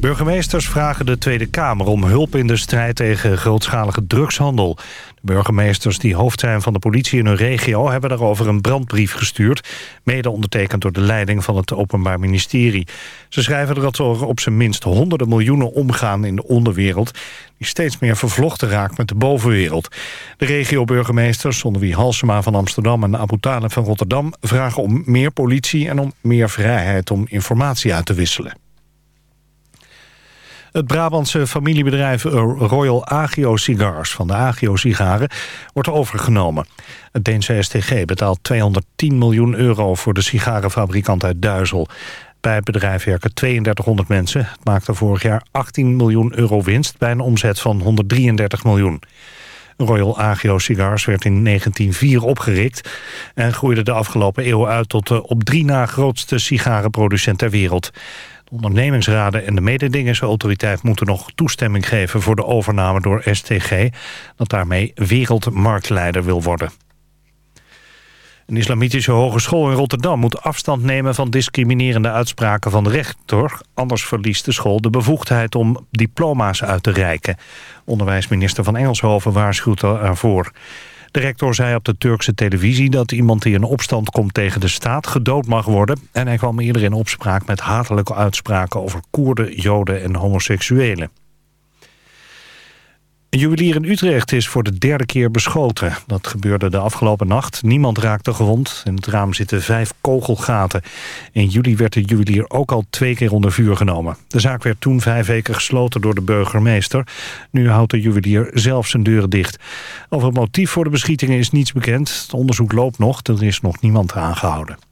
Burgemeesters vragen de Tweede Kamer om hulp in de strijd tegen grootschalige drugshandel. De burgemeesters die hoofd zijn van de politie in hun regio... hebben daarover een brandbrief gestuurd... mede ondertekend door de leiding van het Openbaar Ministerie. Ze schrijven dat er op zijn minst honderden miljoenen omgaan in de onderwereld... die steeds meer vervlochten raakt met de bovenwereld. De regio-burgemeesters, onder wie Halsema van Amsterdam... en Abu Talib van Rotterdam, vragen om meer politie... en om meer vrijheid om informatie uit te wisselen. Het Brabantse familiebedrijf Royal Agio Cigars van de Agio Sigaren wordt overgenomen. Het Deense STG betaalt 210 miljoen euro voor de sigarenfabrikant uit Duizel. Bij het bedrijf werken 3200 mensen. Het maakte vorig jaar 18 miljoen euro winst bij een omzet van 133 miljoen. Royal Agio Cigars werd in 1904 opgericht... en groeide de afgelopen eeuw uit tot de op drie na grootste sigarenproducent ter wereld. De ondernemingsraden en de mededingingsautoriteit moeten nog toestemming geven voor de overname door STG, dat daarmee wereldmarktleider wil worden. Een islamitische hogeschool in Rotterdam moet afstand nemen van discriminerende uitspraken van de rector. Anders verliest de school de bevoegdheid om diploma's uit te reiken. Onderwijsminister van Engelshoven waarschuwt ervoor. De rector zei op de Turkse televisie dat iemand die in opstand komt tegen de staat gedood mag worden. En hij kwam eerder in opspraak met hatelijke uitspraken over Koerden, Joden en homoseksuelen. Een juwelier in Utrecht is voor de derde keer beschoten. Dat gebeurde de afgelopen nacht. Niemand raakte gewond. In het raam zitten vijf kogelgaten. In juli werd de juwelier ook al twee keer onder vuur genomen. De zaak werd toen vijf weken gesloten door de burgemeester. Nu houdt de juwelier zelf zijn deuren dicht. Over het motief voor de beschietingen is niets bekend. Het onderzoek loopt nog. Er is nog niemand aangehouden.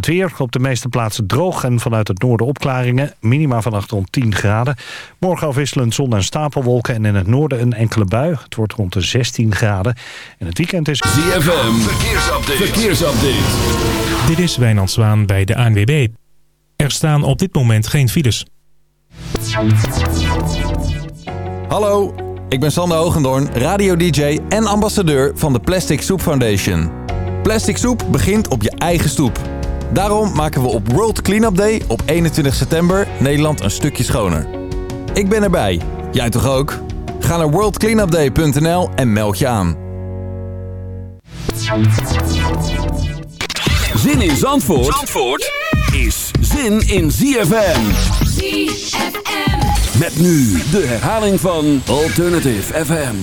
Het weer op de meeste plaatsen droog en vanuit het noorden opklaringen. Minima vannacht rond 10 graden. Morgen afwisselend zon en stapelwolken en in het noorden een enkele bui. Het wordt rond de 16 graden. En het weekend is... ZFM, verkeersupdate. verkeersupdate. Dit is Wijnand Zwaan bij de ANWB. Er staan op dit moment geen files. Hallo, ik ben Sander Hogendoorn, radio-dj en ambassadeur van de Plastic Soup Foundation. Plastic soep begint op je eigen stoep. Daarom maken we op World Cleanup Day op 21 september Nederland een stukje schoner. Ik ben erbij. Jij toch ook? Ga naar worldcleanupday.nl en meld je aan. Zin in Zandvoort, Zandvoort is zin in ZFM. ZFM. Met nu de herhaling van Alternative FM.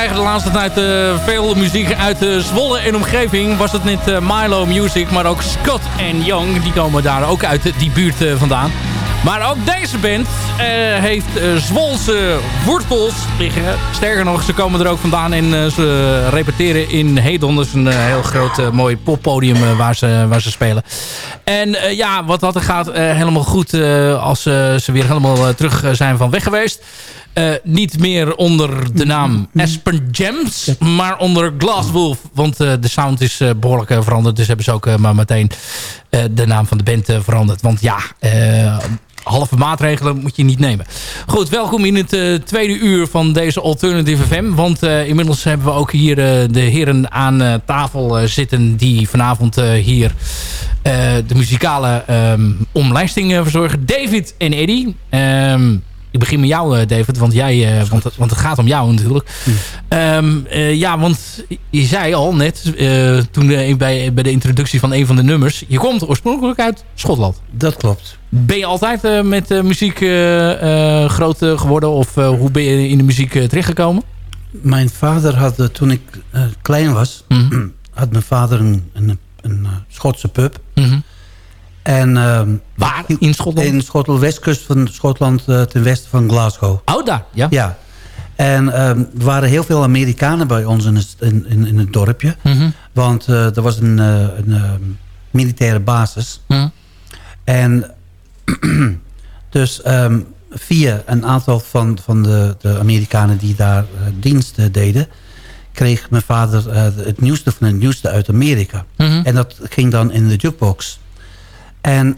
Krijgen de laatste tijd uh, veel muziek uit uh, Zwolle en omgeving. Was het niet uh, Milo Music, maar ook Scott en Young. Die komen daar ook uit die buurt vandaan. Maar ook deze band heeft Zwolse wortels liggen. Sterker nog, ze komen er ook vandaan en ze repeteren in Hedon. Is een heel groot mooi poppodium waar, ze, waar ze spelen. En ja, wat dat gaat helemaal goed als ze weer helemaal terug zijn van weg geweest. Uh, niet meer onder de naam Aspen Gems, maar onder Glasswolf. Want uh, de sound is uh, behoorlijk veranderd. Dus hebben ze ook maar meteen de naam van de band veranderd. Want ja, halve maatregelen moet je niet nemen. Goed, welkom in het tweede uur van deze Alternative FM. Want inmiddels hebben we ook hier de heren aan tafel zitten... die vanavond hier de muzikale um, omlijsting verzorgen. David en Eddie. Um, ik begin met jou, eh, David, want, jij, uh, want, want het gaat om jou natuurlijk. Um, uh, ja, want je zei al net, toen bij, bij de introductie van een van de nummers... je komt oorspronkelijk uit Schotland. Dat klopt. Ben je altijd met muziek groot geworden? Of hoe ben je in de muziek terechtgekomen? Mijn vader had, toen ik klein was... Mm had mijn vader een, een, een Schotse pub... Mm en, uh, Waar? In Schotland? In Schotland, westkust van Schotland, uh, ten westen van Glasgow. Oh, daar, ja. Ja. En uh, er waren heel veel Amerikanen bij ons in het, in, in het dorpje. Mm -hmm. Want uh, er was een, een ehm, militaire basis. Mm -hmm. En dus um, via een aantal van, van de, de Amerikanen die daar dienst deden... kreeg mijn vader het nieuwste van het nieuwste uit Amerika. Mm -hmm. En dat ging dan in de jukebox. En,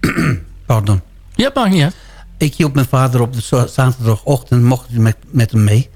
pardon. Ja, mag niet Ik hielp mijn vader op de zaterdagochtend, mocht ik met, met hem mee...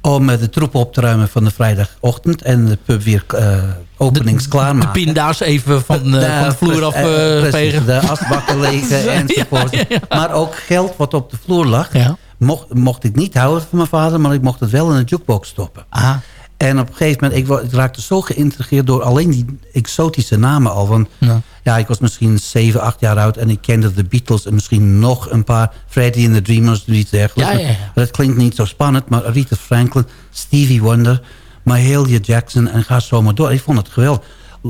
om de troepen op te ruimen van de vrijdagochtend... en de pub weer uh, openings klaarmaken. De pinda's even van, uh, van de vloer af uh, vegen. De asbakken legen enzovoort. Ja, ja, ja. Maar ook geld wat op de vloer lag... Mocht, mocht ik niet houden van mijn vader... maar ik mocht het wel in een jukebox stoppen. Aha. En op een gegeven moment, ik, ik raakte zo geïntrigeerd door alleen die exotische namen al. Want ja. ja. ik was misschien 7, 8 jaar oud en ik kende de Beatles en misschien nog een paar. Freddy and the Dreamers, iets dergelijks. Ja, ja, ja. Dat klinkt niet zo spannend, maar Rita Franklin, Stevie Wonder, Mahalia Jackson en ga zo maar door. Ik vond het geweldig.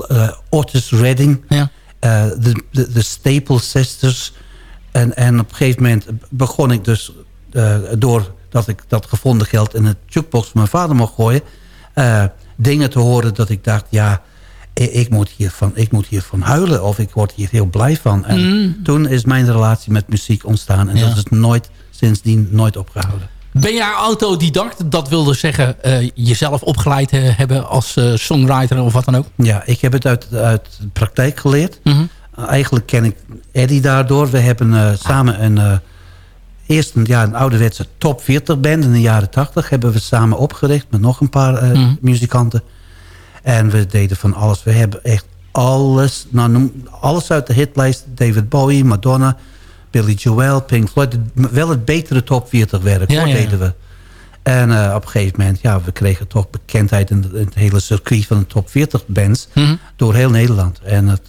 Uh, Otis Redding, ja. uh, de, de Staple Sisters. En, en op een gegeven moment begon ik dus, uh, doordat ik dat gevonden geld in het jukebox van mijn vader mocht gooien uh, dingen te horen dat ik dacht... ja, ik moet, hiervan, ik moet hiervan huilen of ik word hier heel blij van. En mm. toen is mijn relatie met muziek ontstaan. En ja. dat is nooit, sindsdien nooit opgehouden. Ben jij autodidact? Dat wilde zeggen uh, jezelf opgeleid uh, hebben als uh, songwriter of wat dan ook? Ja, ik heb het uit, uit de praktijk geleerd. Mm -hmm. eigenlijk ken ik Eddie daardoor. We hebben samen een eerst een, ja, een ouderwetse top 40 band in de jaren 80. Hebben we samen opgericht met nog een paar uh, mm. muzikanten. En we deden van alles. We hebben echt alles, nou, noem, alles uit de hitlijst. David Bowie, Madonna, Billy Joel, Pink Floyd. Wel het betere top 40 werk ja, ja. deden we. En uh, op een gegeven moment, ja, we kregen toch bekendheid in, het hele circuit van de top 40 bands. Mm. Door heel Nederland. En het,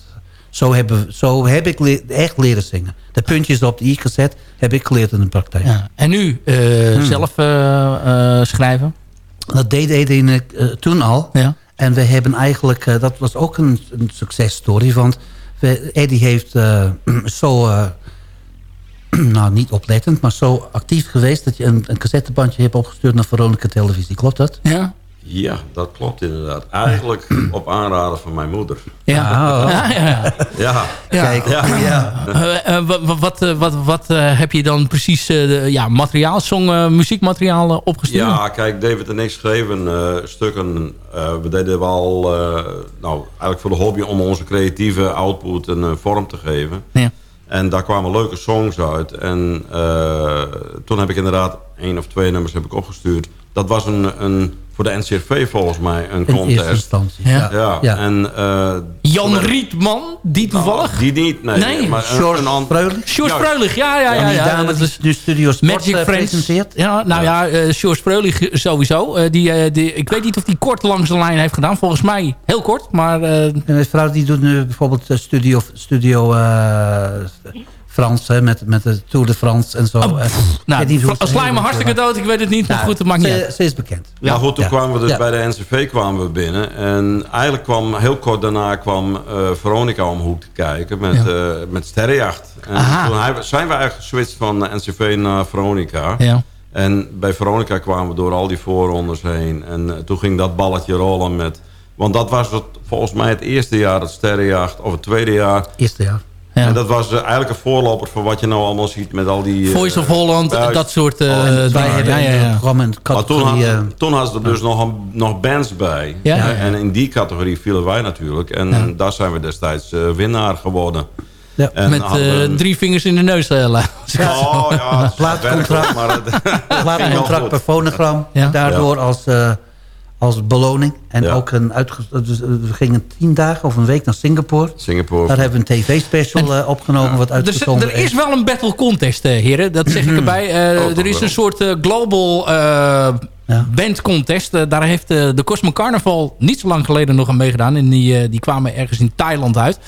zo, hebben, zo heb ik le echt leren zingen. De puntjes op de i gezet heb ik geleerd in de praktijk. Ja. En nu uh, hmm. zelf uh, uh, schrijven? Dat deed ik toen al. Ja. En we hebben eigenlijk, dat was ook een, een successtory. Want we, Eddie heeft zo, nou niet oplettend, maar zo actief geweest... dat je een, een cassettebandje hebt opgestuurd naar Veronica Televisie. Klopt dat? Ja. Ja, dat klopt inderdaad. Eigenlijk op aanraden van mijn moeder. Ja, oh. ja, ja. ja. Kijk, ja. ja. Uh, uh, wat, wat, wat, wat heb je dan precies ja, materiaal, song, muziekmateriaal opgestuurd? Ja, kijk, David en ik schreven stukken. we deden wel, nou, eigenlijk voor de hobby om onze creatieve output een vorm te geven. Ja. En daar kwamen leuke songs uit. En toen heb ik inderdaad één of twee nummers heb ik opgestuurd dat was een, een, voor de NCRV volgens mij een In eerste contest. instantie. Ja. Ja. En... eh, Jan Rietman, die toevallig... nou, die niet, nee. Nee, maar een- George een an- Freulich. Sjors Ja. Ja, ja, ja. Die dame dat die is nu Studio Sport Magic Friends. presenteert. Ja, nou ja, eh Sjors Freulich sowieso. Eh, die, die, ik weet niet of die kort langs de lijn heeft gedaan. Volgens mij heel kort, maar... eh, En de vrouw die doet nu bijvoorbeeld Studio, studio eh, Frans, hè, met, met de Tour de France en zo. Oh, nou, sla me hartstikke dood. Ik weet het niet, maar ja, goed, het maakt niet ze, ze is bekend. Ja, goed, toen Ja. kwamen we dus Ja. bij de NCV kwamen we binnen. En eigenlijk kwam, heel kort daarna kwam eh, Veronica om de hoek te kijken met, Ja. eh, met Sterrenjacht. En Aha. toen hij- zijn we eigenlijk geswitcht van NCV naar Veronica. Ja. En bij Veronica kwamen we door al die voorrondes heen. En eh, toen ging dat balletje rollen met... Want dat was het, volgens mij het eerste jaar, het Sterrenjacht. Of het tweede jaar. Eerste jaar. Ja. En dat was eh, eigenlijk een voorloper voor wat je nou allemaal ziet met al die... eh, Voice of Holland, buis- dat soort eh, En wij hebben Ja, ja, ja. programma Maar toen, categorie... had, eh, toen hadden ze er dus nog, nog bands bij. Ja. En in die categorie vielen wij natuurlijk. En Ja. daar zijn we destijds eh, winnaar geworden. Ja. Met hadden eh, drie vingers in de neus. eh, la- Oh ja, Plaatcontract. maar goed. per fonogram. Ja. Daardoor als, eh, als beloning. En Ja. ook een dus, eh, we gingen tien dagen of een week naar Singapore. Singapore. Daar hebben we een tv-special eh, opgenomen wat Er, is- uitgezonden er is wel een battle contest, eh, heren. Dat zeg ik erbij. Eh, Oh, er is wel. een soort eh, global eh, Ja. band contest. Eh, daar heeft eh, de Cosmo Carnival niet zo lang geleden nog aan meegedaan. En die, eh, die kwamen ergens in Thailand uit.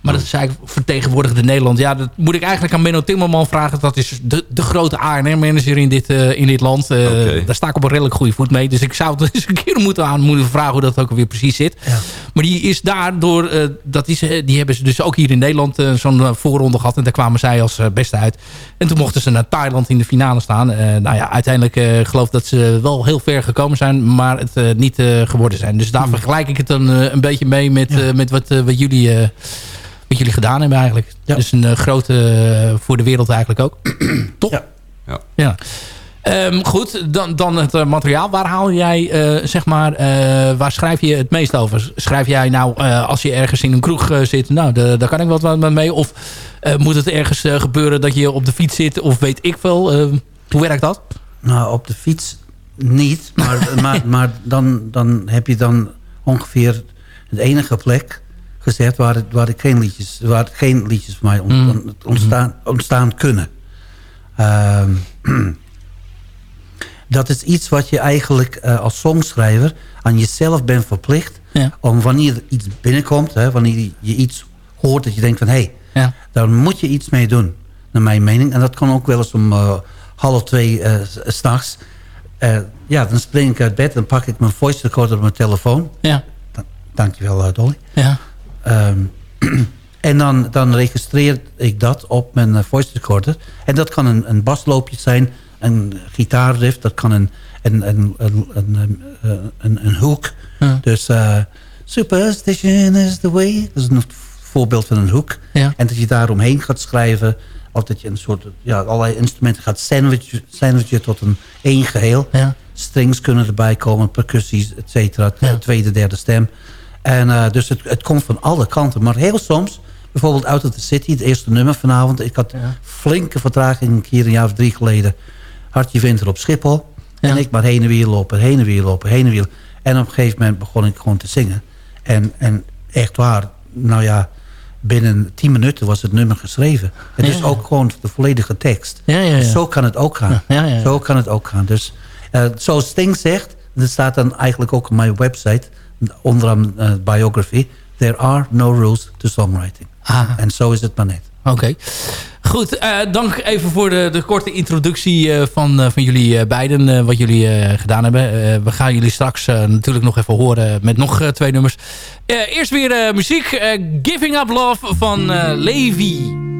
Maar dat is eigenlijk vertegenwoordigde Nederland. Ja, dat moet ik eigenlijk aan Menno Timmerman vragen. Dat is de, de grote ANR-manager in, dit, in dit land. Daar sta ik op een redelijk goede voet mee. Dus ik zou het eens een keer moeten aan moeten vragen hoe dat ook alweer precies zit. Maar die is daardoor, dat is, die hebben ze dus ook hier in Nederland zo'n voorronde gehad. En daar kwamen zij als beste uit. En toen mochten ze naar Thailand in de finale staan. Nou ja, uiteindelijk geloof dat ze wel heel ver gekomen zijn, maar het eh, niet eh, geworden zijn. Dus daar vergelijk ik het dan eh, een beetje mee met, eh, met wat, wat, jullie, eh, wat jullie gedaan hebben eigenlijk. Ja. Dus een grote voor de wereld eigenlijk ook. Toch? Ja. Ja. ja. Ehm, goed, dan, dan het materiaal. Waar haal jij, eh, zeg maar, eh, waar schrijf je het meest over? Schrijf jij nou, eh, als je ergens in een kroeg zit, nou, de- daar kan ik wat wat mee. Of eh, moet het ergens gebeuren dat je op de fiets zit, of weet ik veel? Eh, hoe werkt dat? Nou, op de fiets niet. Maar, maar, maar dan, dan heb je dan ongeveer de enige plek gezet waar, het, waar, ik geen liedjes, waar geen liedjes voor mij Mm. ontstaan, ontstaan kunnen. Ehm, dat is iets wat je eigenlijk eh, als songschrijver aan jezelf bent verplicht. Ja. Om wanneer er iets binnenkomt, hè, wanneer je iets hoort dat je denkt van... hé, hey, Ja. daar moet je iets mee doen, naar mijn mening. En dat kan ook wel eens om eh, half twee eh, s- s s'nachts. Eh, ja, dan spring ik uit bed en pak ik mijn voice recorder op mijn telefoon. Ja. Da- Dankjewel, uh, Dolly. Ja. Ehm, en dan, dan registreer ik dat op mijn eh, voice recorder. En dat kan een, een basloopje zijn, een gitaarriff, dat kan een, een, een, een, een, een, hoek. Ja. Dus eh, superstition is the way. Dat is een voorbeeld van een hoek. Ja. En dat je daaromheen gaat schrijven. Of dat je een soort, ja, allerlei instrumenten gaat sandwichen, sandwichen tot een één geheel. Ja. Strings kunnen erbij komen, percussies, et cetera. Ja. Tweede, derde stem. En eh, dus het, het komt van alle kanten. Maar heel soms, bijvoorbeeld Out of the City, het eerste nummer vanavond. Ik had flinke vertraging keer een jaar of drie geleden. Hartje winter op Schiphol. En ik maar heen en weer lopen, heen en weer lopen, heen en weer. En op een gegeven moment begon ik gewoon te zingen. En, en echt waar, nou ja, binnen tien minuten was het nummer geschreven. Het is ook gewoon de volledige tekst. Zo kan het ook gaan. Zo kan het ook gaan. Dus eh, zoals Sting zegt, dat staat dan eigenlijk ook op mijn website, onderaan eh, biography, there are no rules to songwriting. Ah. En zo is het maar net. Oké. Goed, eh, dank even voor de, de korte introductie eh, van, eh, van jullie beiden. wat jullie gedaan hebben. We gaan jullie straks natuurlijk nog even horen met nog twee nummers. Eerst weer muziek. Giving Up Love van Levi.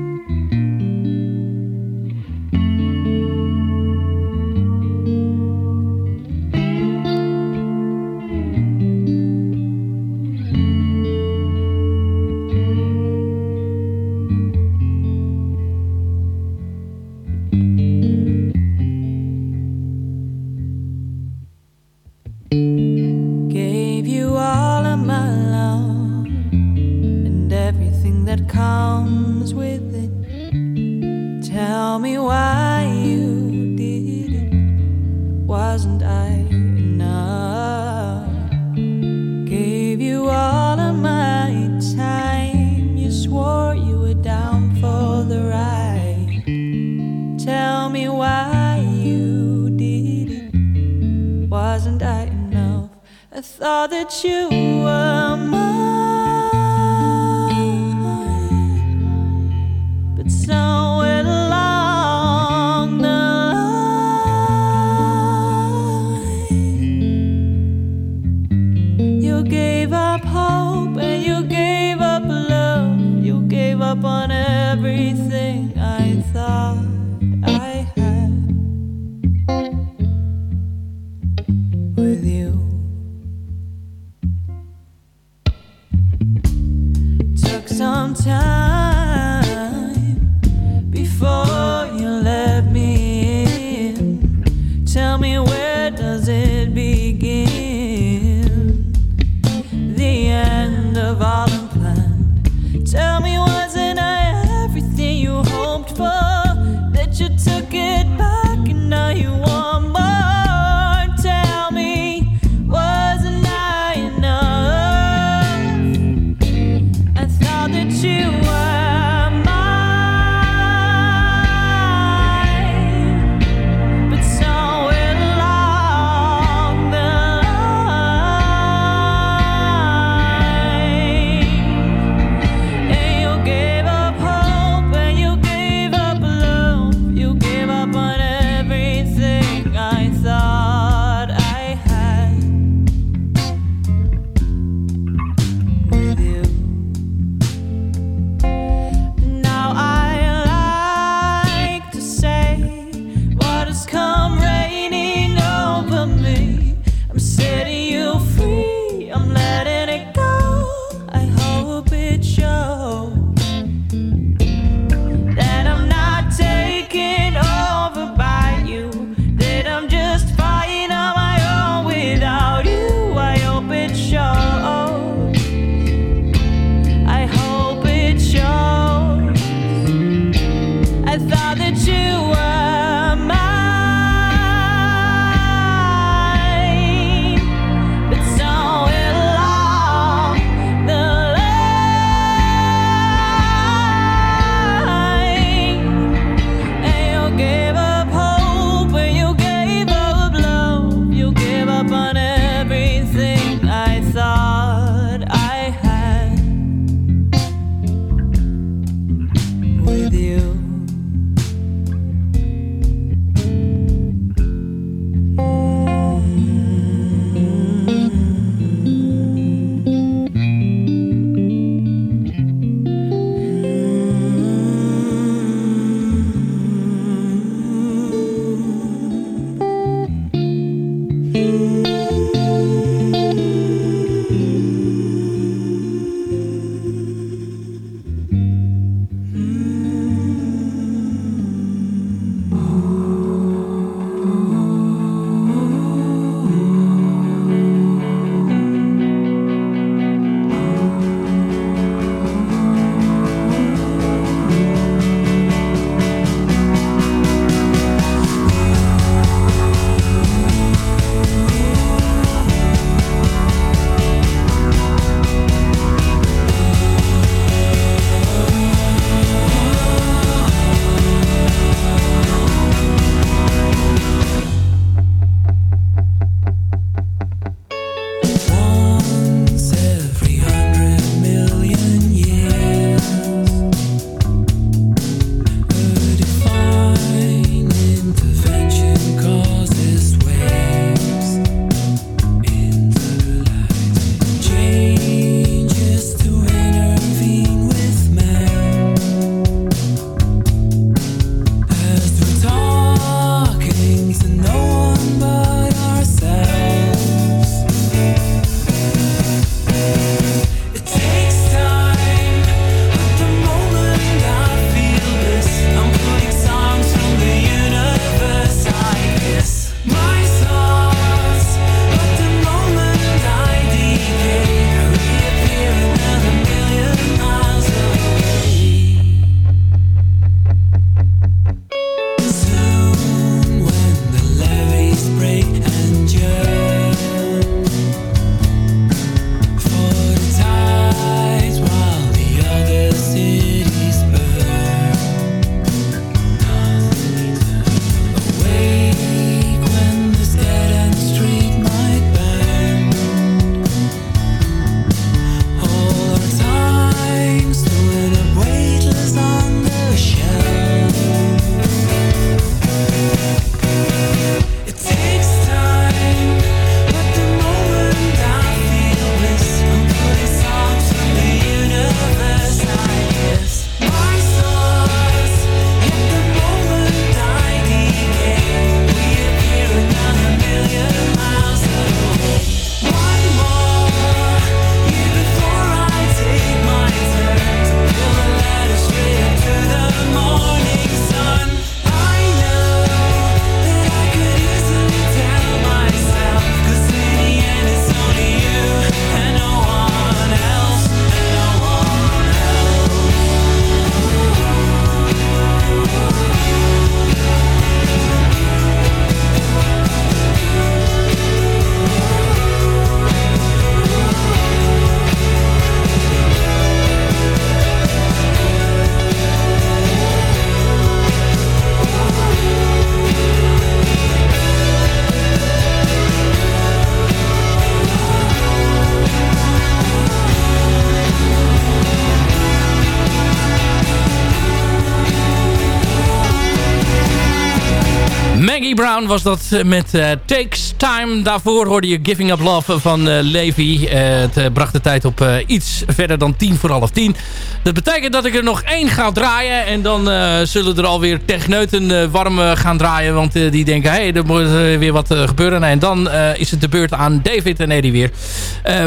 Was dat eh, met eh, Takes Time. Daarvoor hoorde je Giving Up Love van uh, Levi. het bracht de tijd op iets verder dan tien voor half tien. Dat betekent dat ik er nog één ga draaien. En dan zullen er alweer techneuten warm gaan draaien. Want die denken, hé, hey, er moet weer wat gebeuren. En dan is het de beurt aan David en Eddie weer.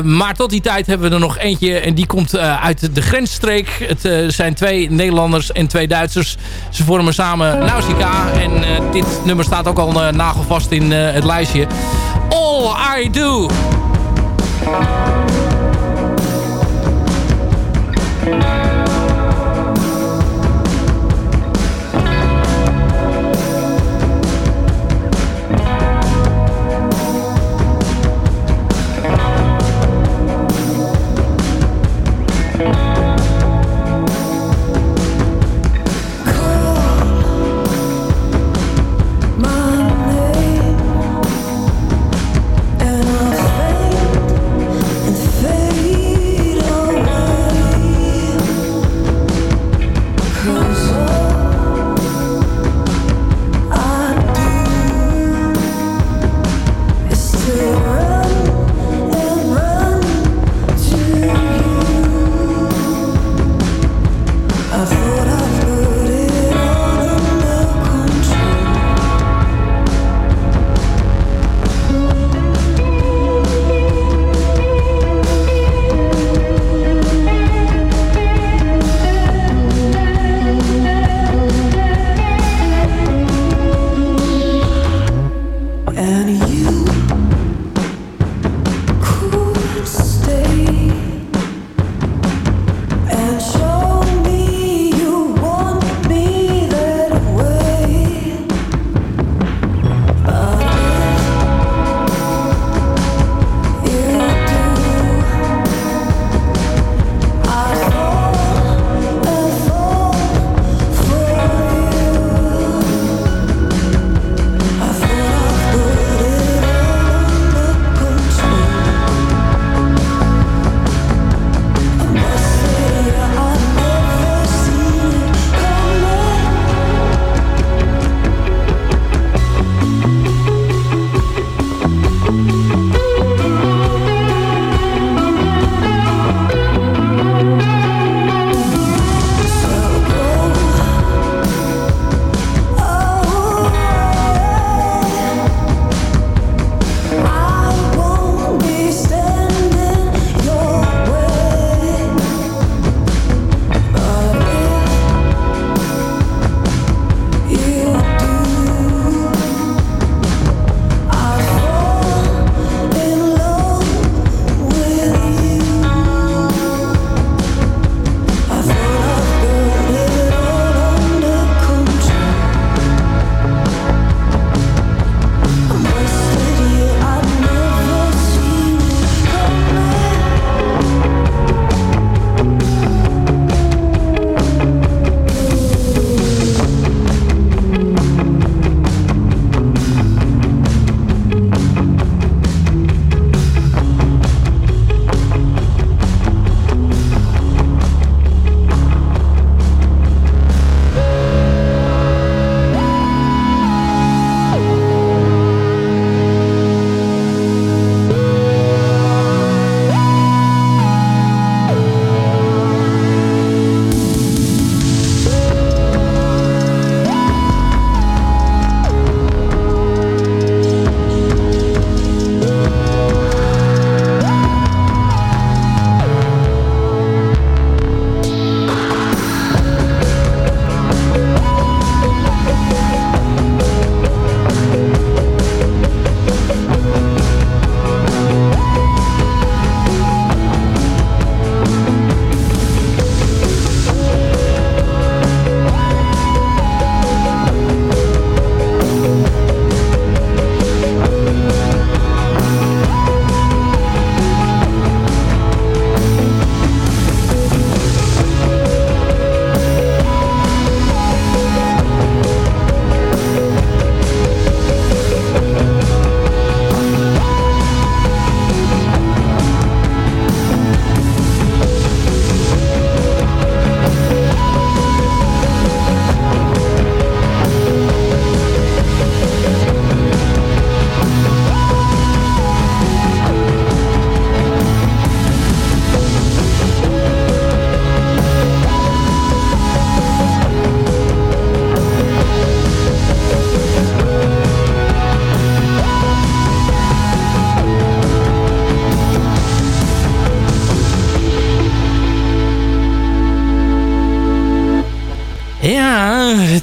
maar tot die tijd hebben we er nog eentje. En die komt uit de grensstreek. Het zijn twee Nederlanders en twee Duitsers. Ze vormen samen Nausicaa. En dit nummer staat ook al nagelvast in het lijstje. All I Do.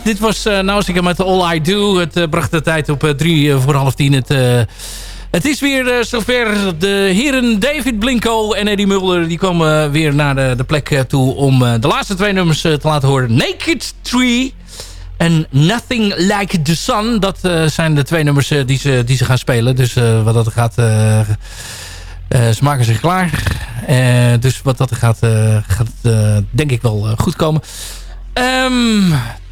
Dit was uh, Nausicaa met All I Do. Het uh, bracht de tijd op uh, drie voor half tien. Het, het is weer zover. De heren David Blinko en Eddie Mulder... die komen weer naar de, de plek toe... om de laatste twee nummers te laten horen. Naked Tree en Nothing Like the Sun. Dat zijn de twee nummers die, ze, die ze gaan spelen. Dus wat dat gaat... ze maken zich klaar. dus wat dat gaat, gaat denk ik wel goed komen. Ben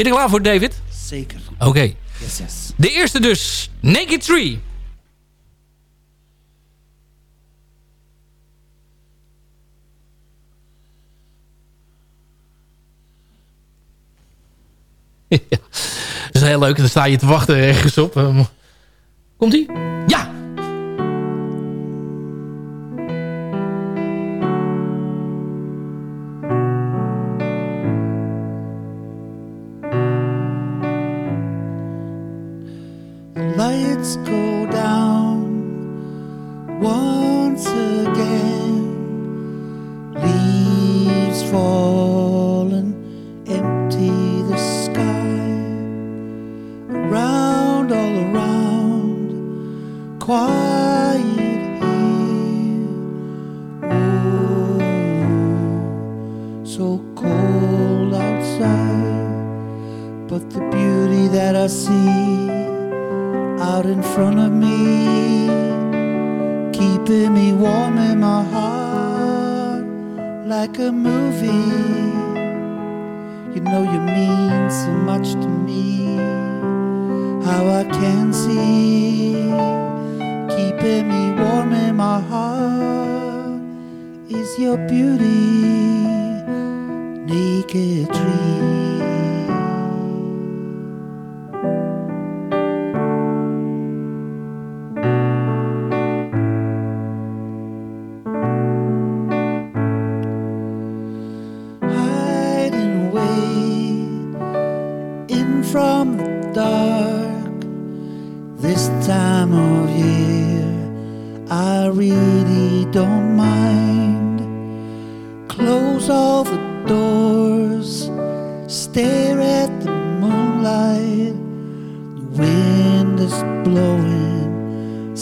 je er klaar voor, David? Zeker. Oké. Okay. Yes, yes. De eerste dus. Naked Tree. ja, dat is heel leuk. Dan sta je te wachten ergens op. Um, Komt-ie? Ja!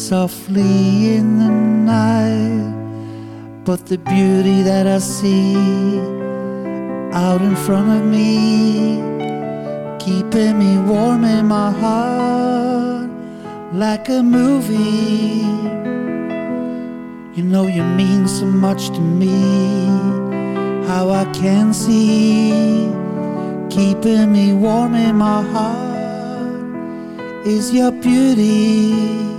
Softly in the night. But the beauty that I see out in front of me, keeping me warm in my heart like a movie. You know you mean so much to me. How I can see, keeping me warm in my heart is your beauty.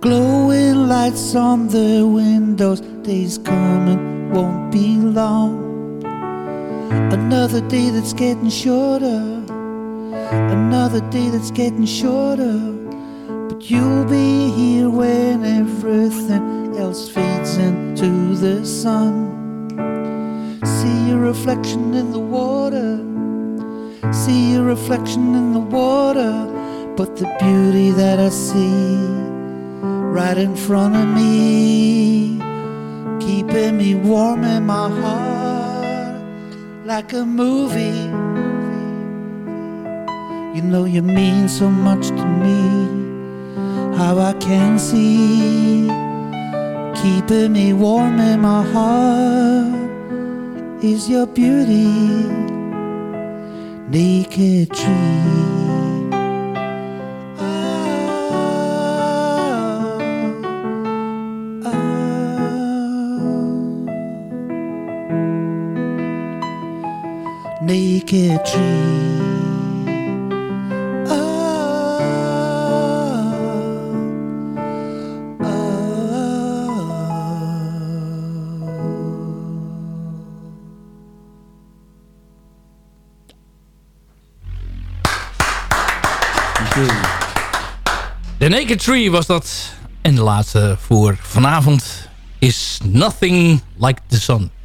Glowing lights on the windows, days coming won't be long. Another day that's getting shorter, another day that's getting shorter. But you'll be here when everything else fades into the sun. See your reflection in the water. See your reflection in the water. But the beauty that I see right in front of me, keeping me warm in my heart like a movie. You know you mean so much to me how I can see keeping me warm in my heart is your beauty naked tree naked tree The Naked Tree was dat. En de laatste voor vanavond is Nothing Like the Sun.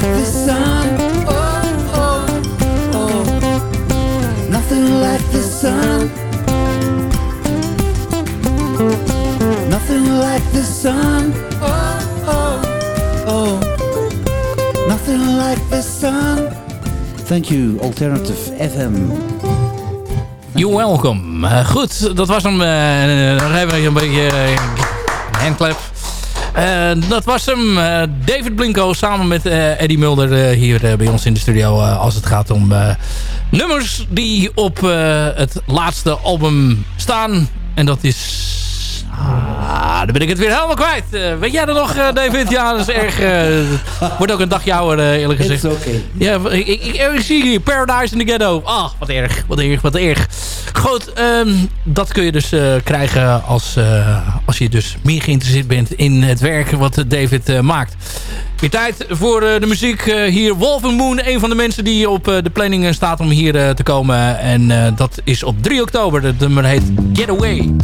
The sun. Oh, oh, oh. Nothing like the sun. Nothing like the sun. Oh, oh, oh. Nothing like the sun. Thank you, Alternative FM. You're welcome. Eh, goed, dat was hem. dan hebben we een beetje eh, handclap. Eh, dat was hem. Eh, David Blinko samen met eh, Eddie Mulder hier bij ons in de studio. als het gaat om nummers die op het laatste album staan. En dat is... Ah, dan ben ik het weer helemaal kwijt. Weet jij dat nog, David? Ja, dat is erg... wordt ook een dagje ouder, eh, eerlijk gezegd. It's okay. Ja, ik, ik, ik, ik zie hier Paradise in the Ghetto. Ah, wat erg, wat erg, wat erg. Goed, ehm, dat kun je dus eh, krijgen als, eh, als je dus meer geïnteresseerd bent in het werk wat David eh, maakt. Weer tijd voor de muziek. hier Wolf Moon, een van de mensen die op de planning staat om hier te komen. En dat is op 3 oktober. Het nummer heet Get Away.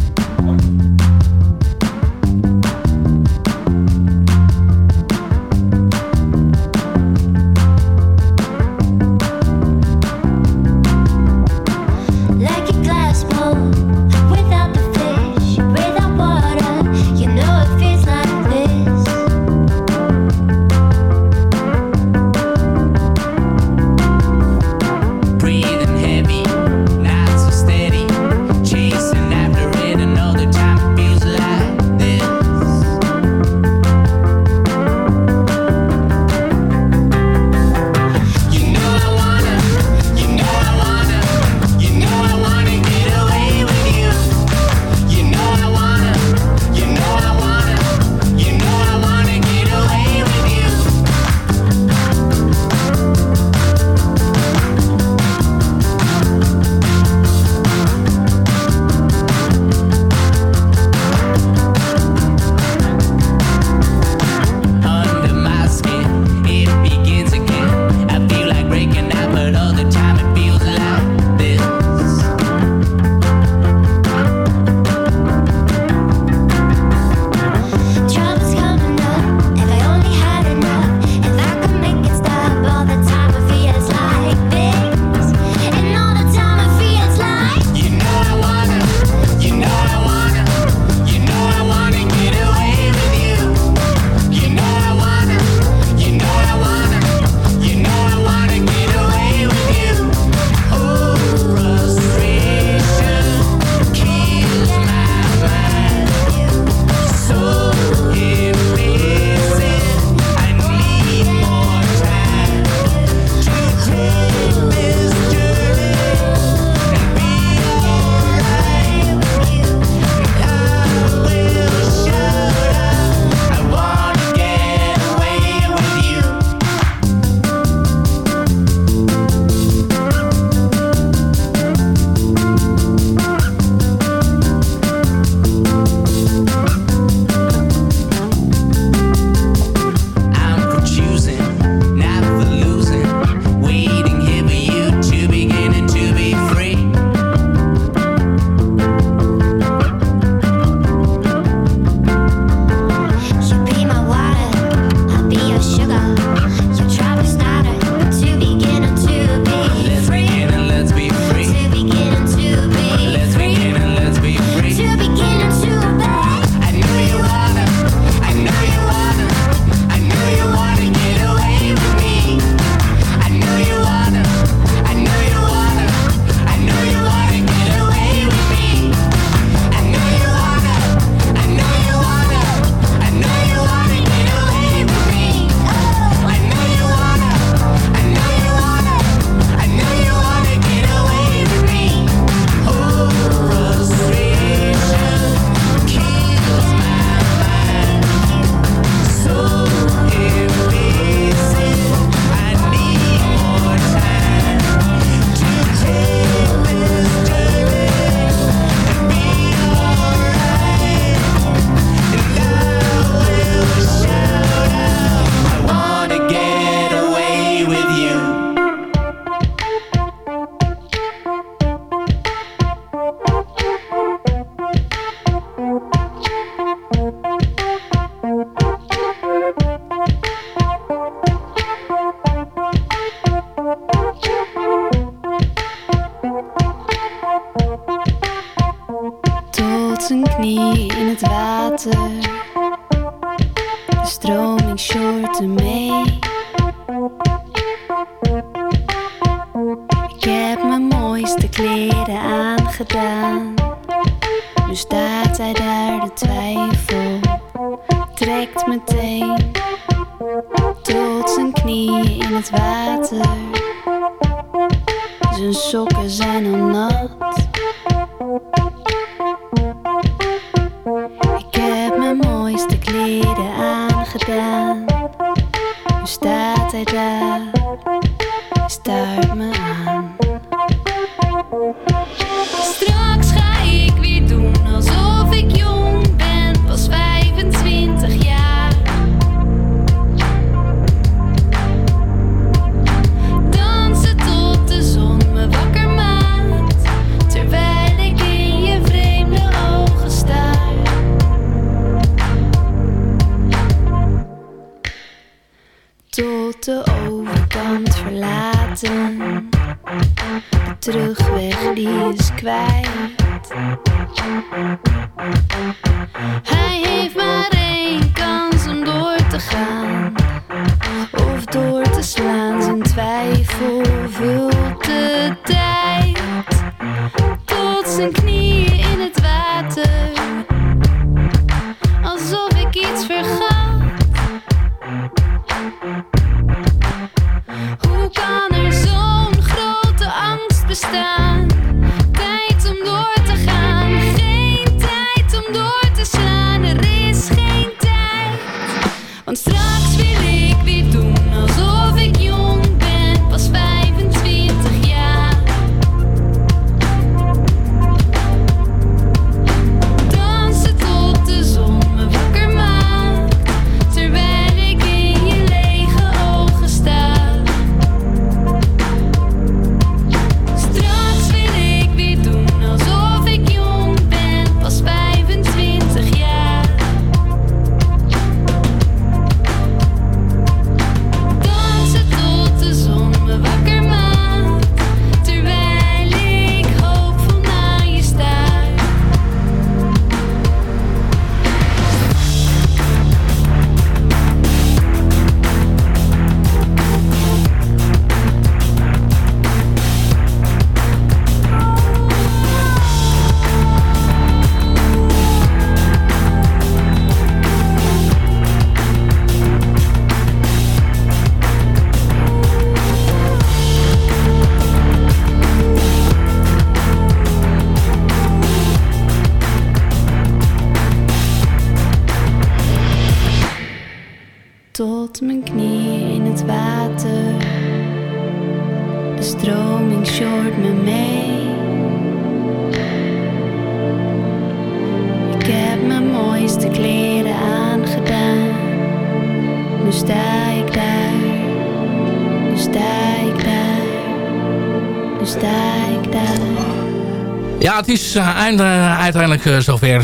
Het is eh, eh, uiteindelijk eh, zover.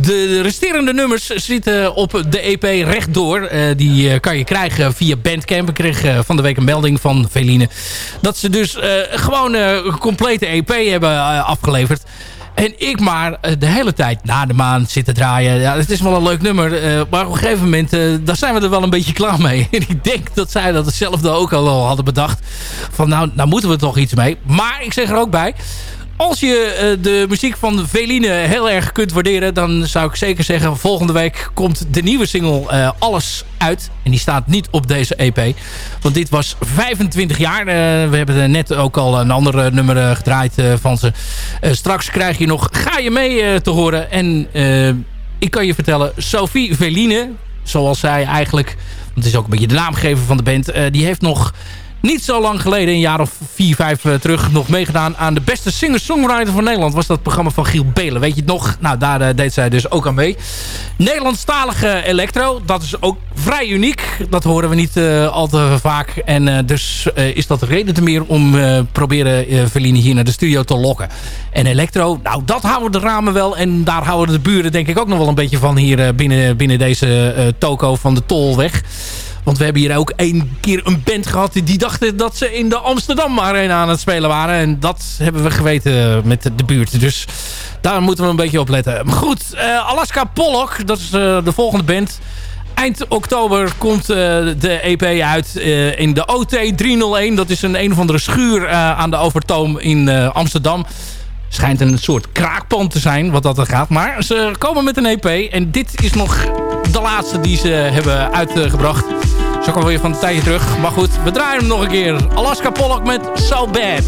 De resterende nummers zitten op de EP rechtdoor. Die kan je krijgen via Bandcamp. Ik kreeg van de week een melding van Veline... dat ze dus gewoon een complete EP hebben afgeleverd. En ik maar de hele tijd na de maan zitten draaien. Ja, het is wel een leuk nummer. maar op een gegeven moment, daar zijn we er wel een beetje klaar mee. En ik denk dat zij dat hetzelfde ook al hadden bedacht. Van nou, nou moeten we toch iets mee. Maar ik zeg er ook bij als je eh, de muziek van Veline heel erg kunt waarderen... dan zou ik zeker zeggen... volgende week komt de nieuwe single eh, Alles uit. En die staat niet op deze EP. Want dit was 25 jaar. Eh, we hebben net ook al een ander eh, nummer gedraaid van ze. Straks krijg je nog Ga je mee te horen. En ik kan je vertellen... Sophie Veline, zoals zij eigenlijk... het is ook een beetje de naamgever van de band... die heeft nog niet zo lang geleden, een jaar of vier, vijf eh, terug... nog meegedaan aan de beste singer-songwriter van Nederland. Was dat programma van Giel Belen. Weet je het nog? Nou, daar eh, deed zij dus ook aan mee. Nederlandstalige electro. Dat is ook vrij uniek. Dat horen we niet eh, al te vaak. En dus is dat de reden te meer om proberen uh, Verline hier naar de studio te lokken. En electro, nou dat houden de ramen wel. En daar houden de buren denk ik ook nog wel een beetje van hier binnen, binnen deze toko van de Tolweg. Want we hebben hier ook één keer een band gehad... die dachten dat ze in de Amsterdam Arena aan het spelen waren. En dat hebben we geweten met de buurt. Dus daar moeten we een beetje op letten. Maar goed, eh, Alaska Pollock, dat is eh, de volgende band... Eind oktober komt eh, de EP uit eh, in de OT 301. Dat is een een of andere schuur eh, aan de Overtoom in eh, Amsterdam. Schijnt een soort kraakpand te zijn wat dat er gaat. Maar ze komen met een EP. En dit is nog de laatste die ze hebben uitgebracht. Dat is ook alweer van een tijdje terug. Maar goed, we draaien hem nog een keer. Alaska Pollock met So Bad.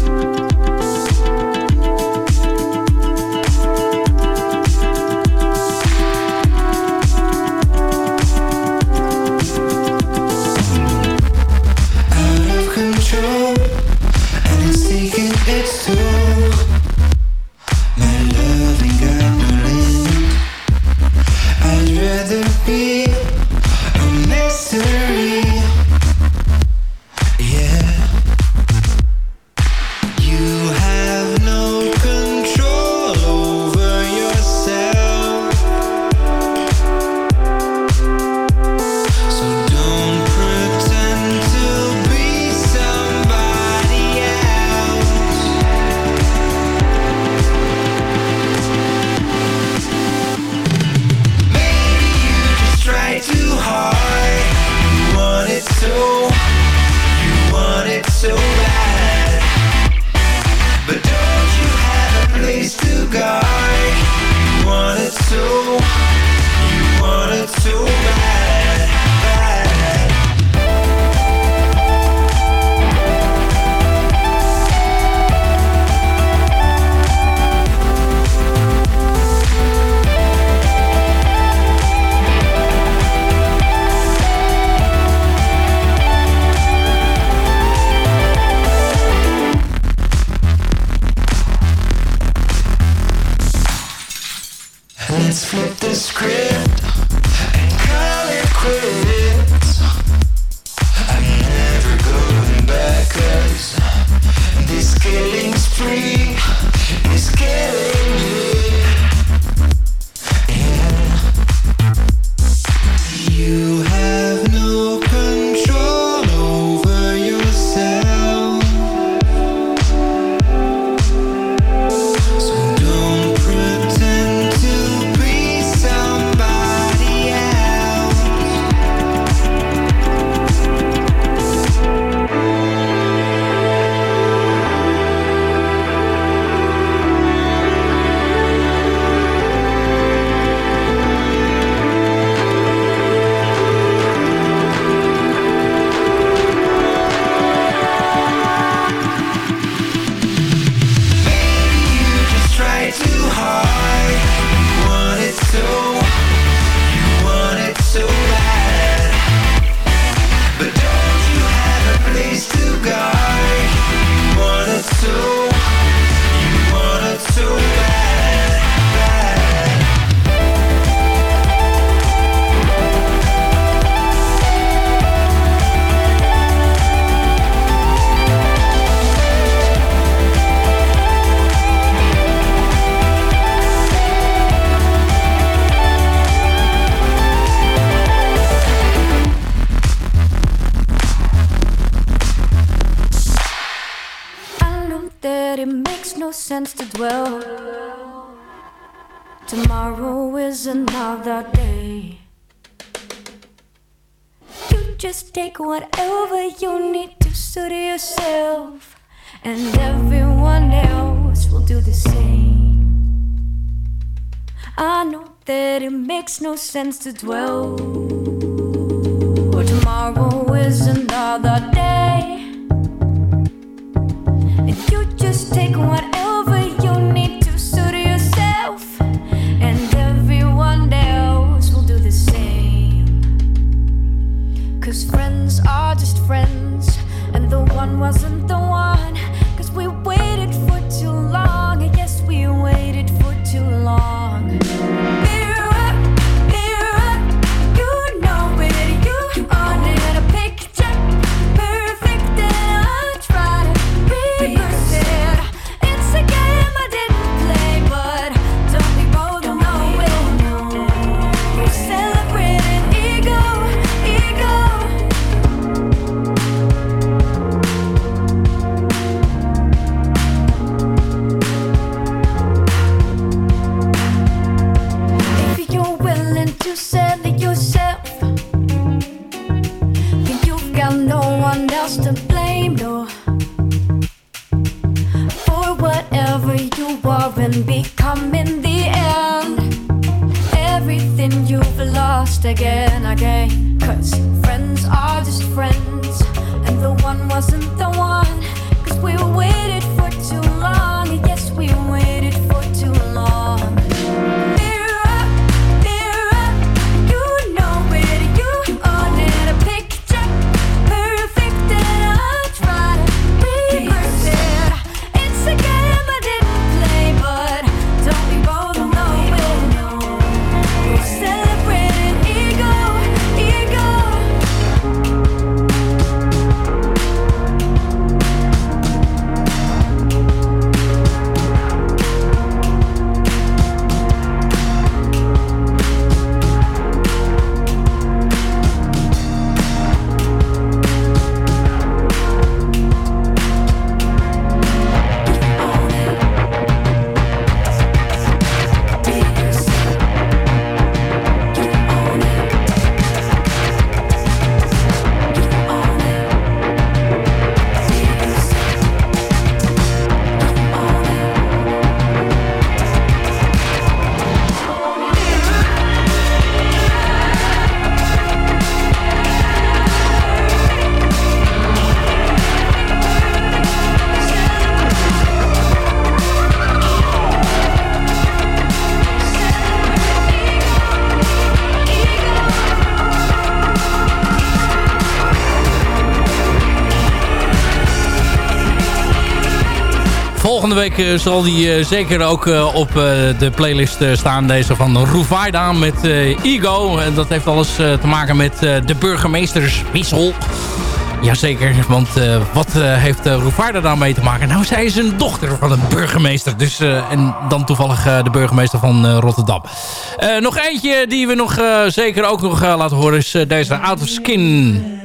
Another day. You just take whatever you need to suit yourself, and everyone else will do the same. I know that it makes no sense to dwell. Tomorrow is another day. And you just take whatever friends, and the one wasn't the one. volgende week eh, zal die eh, zeker ook eh, op de playlist staan. Deze van Roevaida met Igo, En dat heeft alles te maken met de burgemeesterswissel. Jazeker, want wat heeft uh, daarmee te maken? Nou, zij is een dochter van een burgemeester. Dus, en dan toevallig de burgemeester van Rotterdam. nog eentje die we nog zeker ook nog laten horen is deze Out of Skin...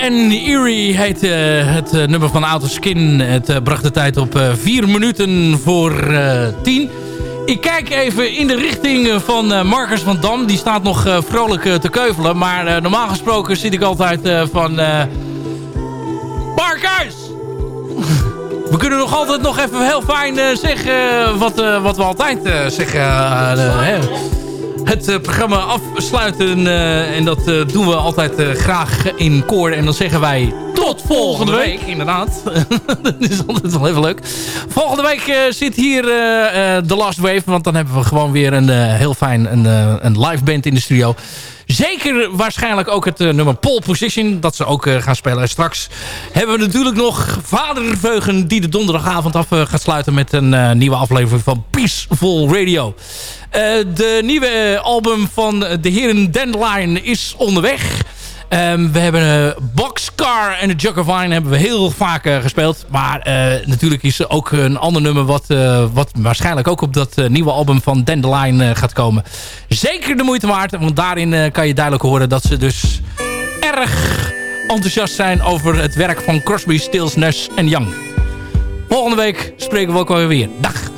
And Eerie heet eh, het eh, nummer van Outer Skin. Het eh, bracht de tijd op 4 minuten voor 10. Ik kijk even in de richting van Marcus van Dam. Die staat nog vrolijk te keuvelen. Maar normaal gesproken zit ik altijd van... Marcus! We kunnen nog altijd nog even heel fijn zeggen wat, wat we altijd zeggen. hè. Het eh, programma afsluiten. eh, en dat eh, doen we altijd graag in koor. En dan zeggen wij tot volgende week. Inderdaad. dat is altijd wel even leuk. Volgende week zit hier The Last Wave. Want dan hebben we gewoon weer een heel fijn een, een live band in de studio. Zeker waarschijnlijk ook het eh, nummer Pole Position. Dat ze ook eh, gaan spelen. En straks hebben we natuurlijk nog Vader Veugen... die de donderdagavond af eh, gaat sluiten... met een nieuwe aflevering van Peaceful Radio. De nieuwe album van de heren Dandelion is onderweg. Ehm, we hebben een Boxcar en de Jug of Wine hebben we heel vaak eh, gespeeld. Maar eh, natuurlijk is er ook een ander nummer wat, eh, wat waarschijnlijk ook op dat eh, nieuwe album van Dandelion eh, gaat komen. Zeker de moeite waard, want daarin eh, kan je duidelijk horen dat ze dus erg enthousiast zijn over het werk van Crosby, Stills, Nash en Young. Volgende week spreken we alweer weer. Dag!